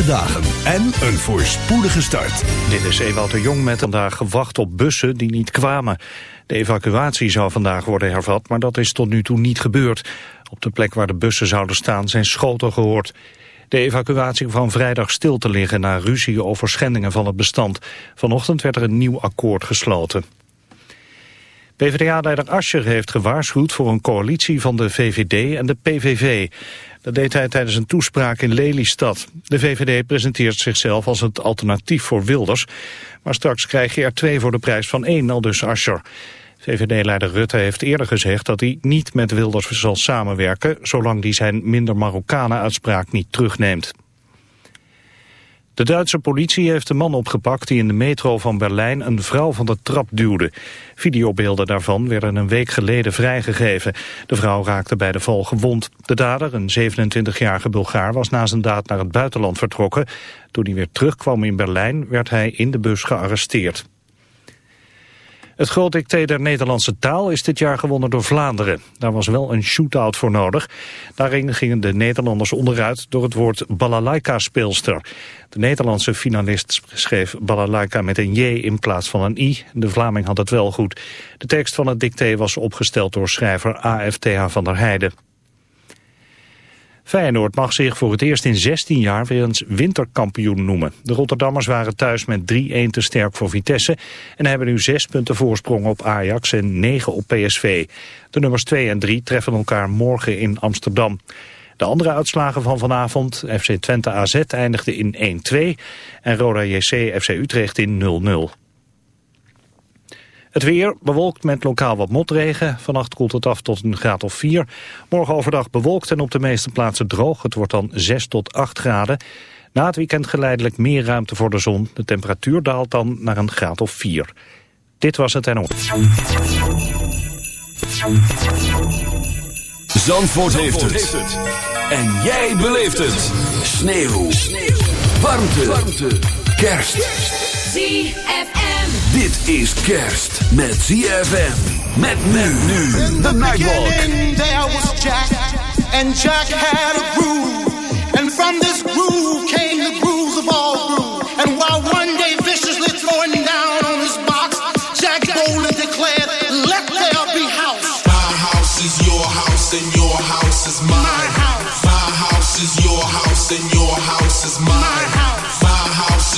dagen en een voorspoedige start. Dit is Ewout de Jong met vandaag gewacht op bussen die niet kwamen. De evacuatie zou vandaag worden hervat, maar dat is tot nu toe niet gebeurd. Op de plek waar de bussen zouden staan zijn schoten gehoord. De evacuatie kwam vrijdag stil te liggen na ruzie over schendingen van het bestand. Vanochtend werd er een nieuw akkoord gesloten. PvdA-leider Ascher heeft gewaarschuwd voor een coalitie van de VVD en de PVV. Dat deed hij tijdens een toespraak in Lelystad. De VVD presenteert zichzelf als het alternatief voor Wilders. Maar straks krijg je er twee voor de prijs van één, al dus Ascher. VVD-leider Rutte heeft eerder gezegd dat hij niet met Wilders zal samenwerken... zolang die zijn minder Marokkanen-uitspraak niet terugneemt. De Duitse politie heeft een man opgepakt die in de metro van Berlijn een vrouw van de trap duwde. Videobeelden daarvan werden een week geleden vrijgegeven. De vrouw raakte bij de val gewond. De dader, een 27-jarige Bulgaar, was na zijn daad naar het buitenland vertrokken. Toen hij weer terugkwam in Berlijn werd hij in de bus gearresteerd. Het groot dicté der Nederlandse taal is dit jaar gewonnen door Vlaanderen. Daar was wel een shootout voor nodig. Daarin gingen de Nederlanders onderuit door het woord balalaika-speelster. De Nederlandse finalist schreef balalaika met een J in plaats van een I. De Vlaming had het wel goed. De tekst van het dicté was opgesteld door schrijver AFTH van der Heijden. Feyenoord mag zich voor het eerst in 16 jaar weer eens winterkampioen noemen. De Rotterdammers waren thuis met 3-1 te sterk voor Vitesse... en hebben nu 6 punten voorsprong op Ajax en 9 op PSV. De nummers 2 en 3 treffen elkaar morgen in Amsterdam. De andere uitslagen van vanavond, FC Twente AZ eindigde in 1-2... en Roda JC FC Utrecht in 0-0. Het weer bewolkt met lokaal wat motregen. Vannacht koelt het af tot een graad of 4. Morgen overdag bewolkt en op de meeste plaatsen droog. Het wordt dan 6 tot 8 graden. Na het weekend geleidelijk meer ruimte voor de zon. De temperatuur daalt dan naar een graad of 4. Dit was het en Zandvoort, heeft, het. En jij beleeft het. Sneeuw. Sneeuw. Warmte. Warmte. Kerst. ZFM. Dit is kerst met ZFM. Met men nu. The Nightwalk. there was Jack. And Jack had a groove. And from this groove came the grooves of all grooves. And while one day viciously throwing down on his box, Jack boldly declared, let there be house. My house is your house and your house is mine. My house. My house is your house and your house is mine.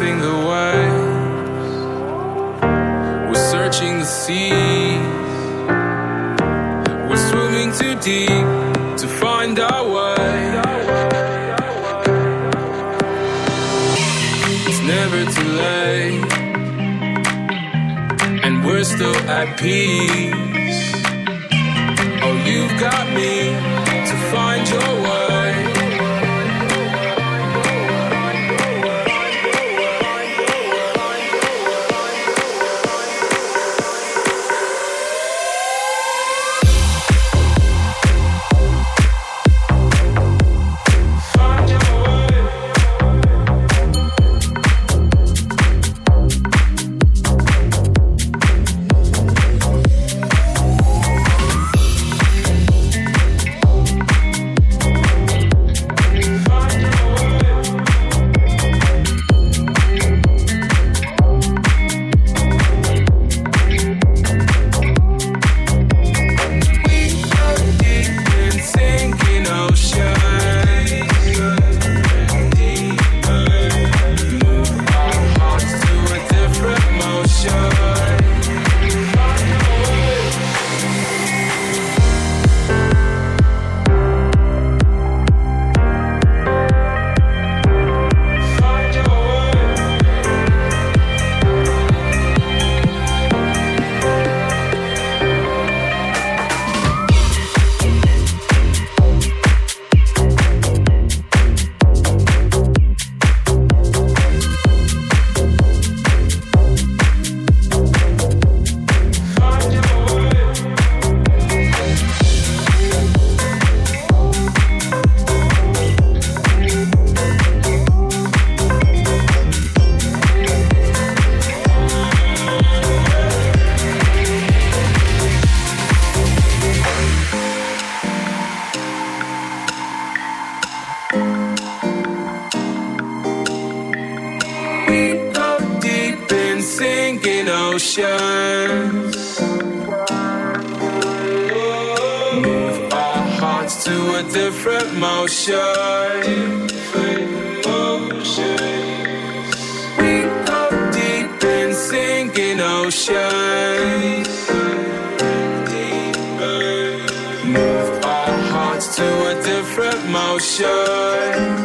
Surfing the waves. We're searching the seas. We're swimming too deep to find our way. It's never too late. And we're still at peace. Oh, you've got me a different motion. We go deep in. Move our hearts to a different motion.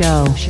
show.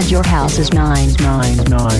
and your house is 999.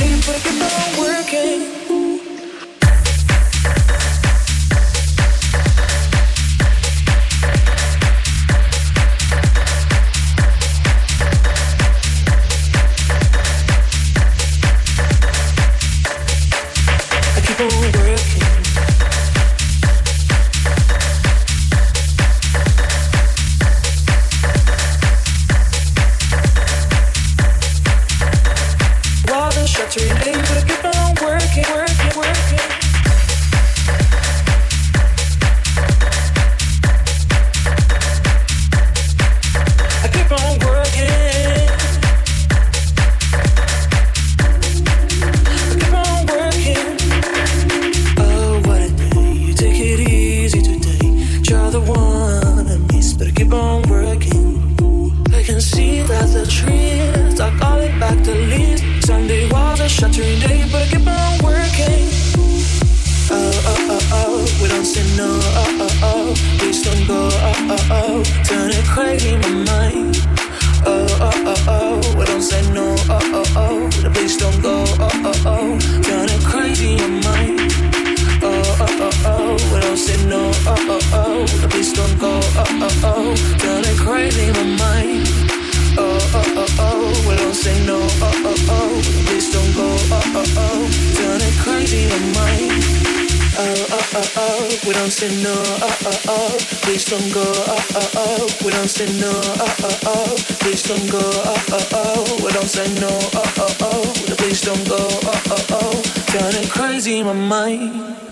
Got it crazy in my mind.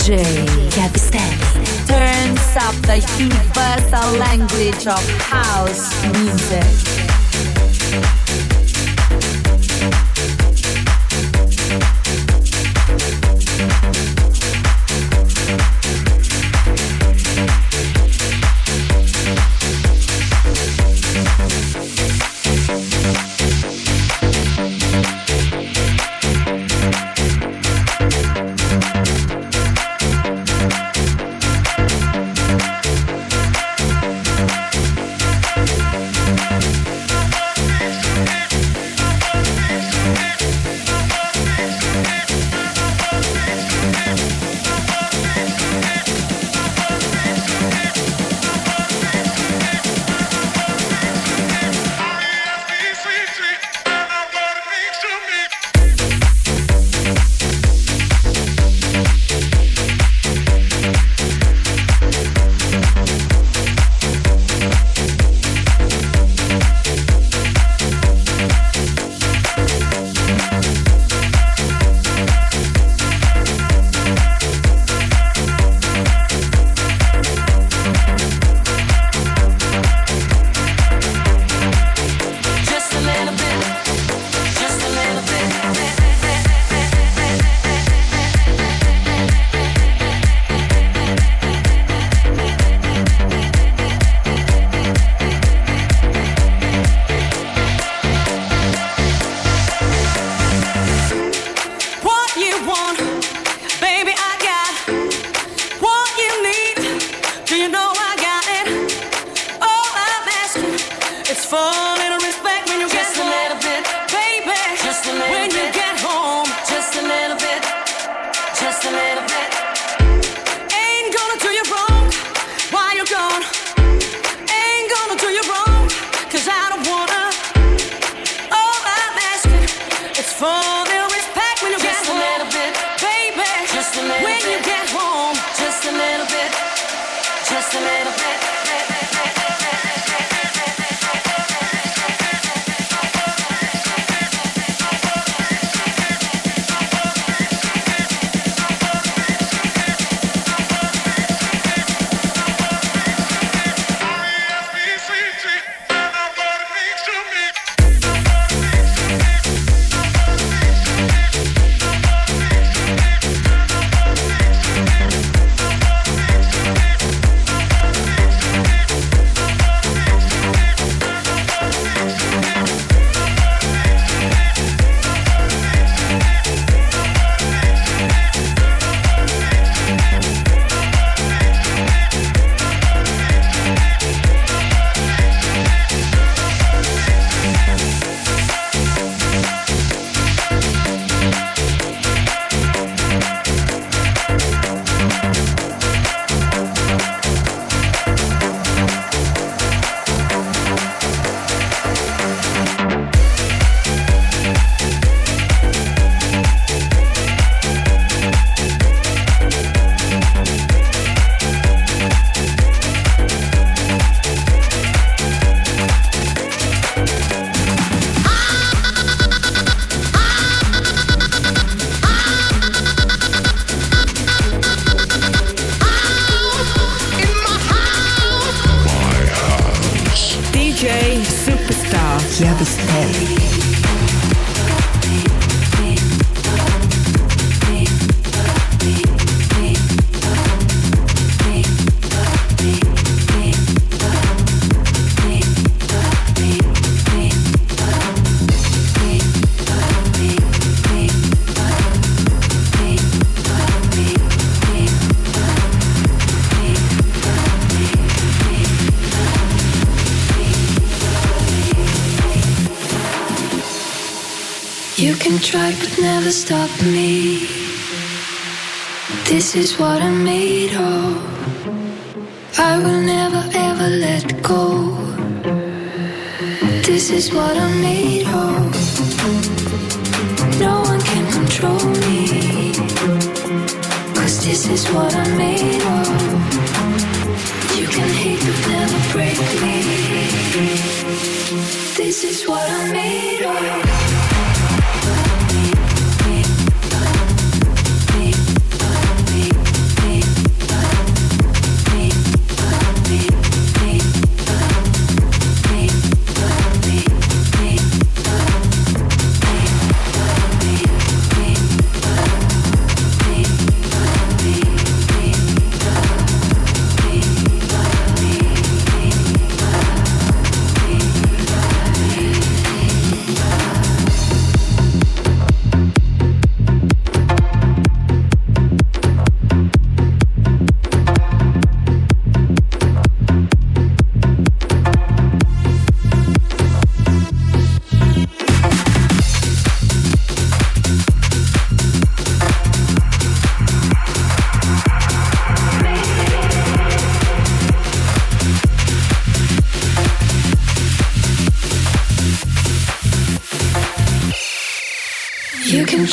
DJ Gabby turns up the universal language of house music. for stop me. This is what I'm made of. I will never ever let go. This is what I'm made of. No one can control me. Cause this is what I'm made of. You can hate but never break me. This is what I'm made of.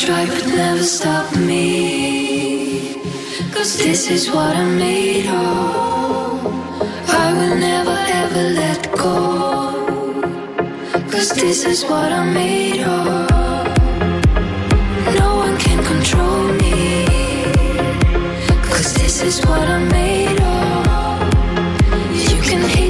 Try but never stop me. Cause this is what I'm made of. I will never ever let go. Cause this is what I'm made of. No one can control me. Cause this is what I'm made of. You can hate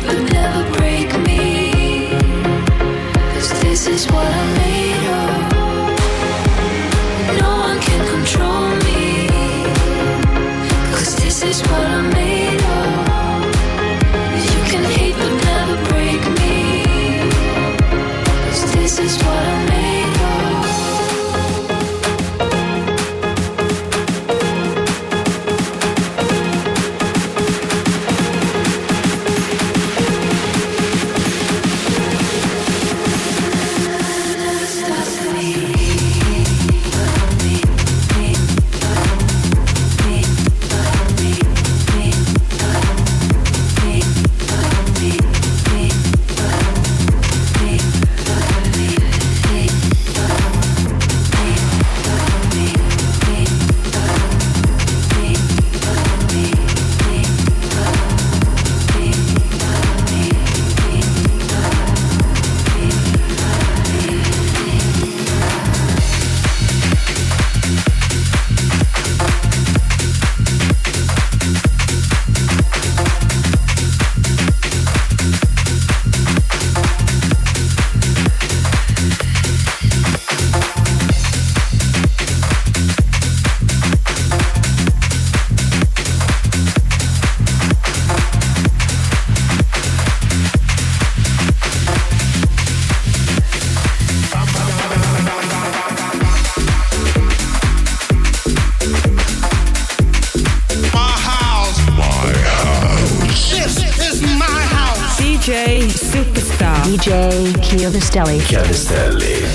DJ Chiovistelli.